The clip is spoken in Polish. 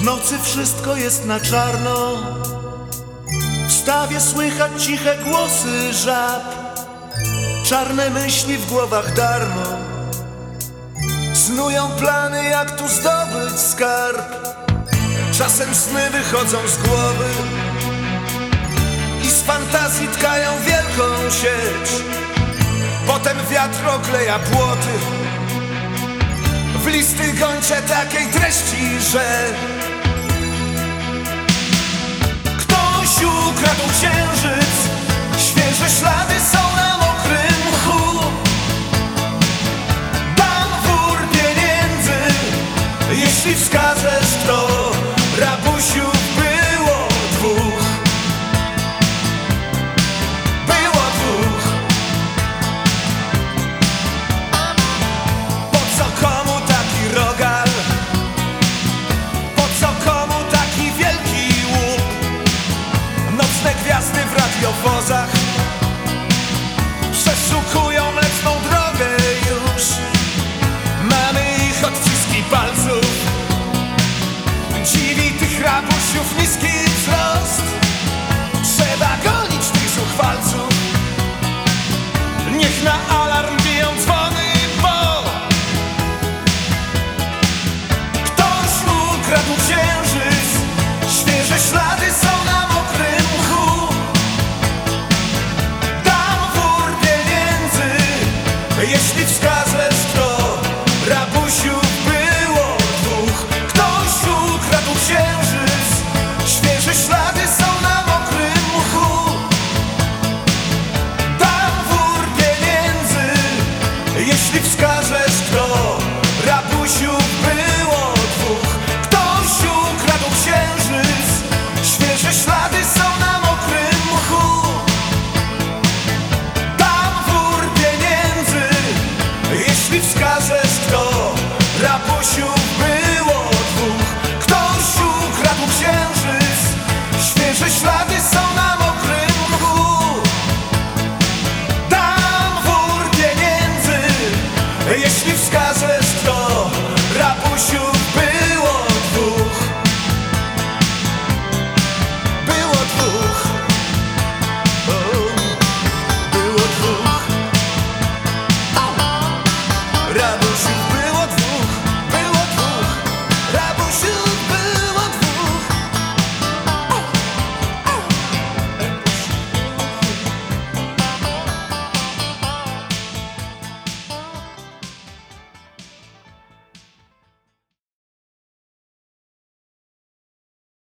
W nocy wszystko jest na czarno. W stawie słychać ciche głosy żab. Czarne myśli w głowach darmo. Snują plany jak tu zdobyć skarb. Czasem sny wychodzą z głowy. I z fantazji tkają wielką sieć. Potem wiatr okleja płoty. W listy gończe takiej treści, że radiowozach Przeszukują mleczną drogę już. Mamy ich odciski palców. Dziwi tych rabusiów niski Jeśli wskaże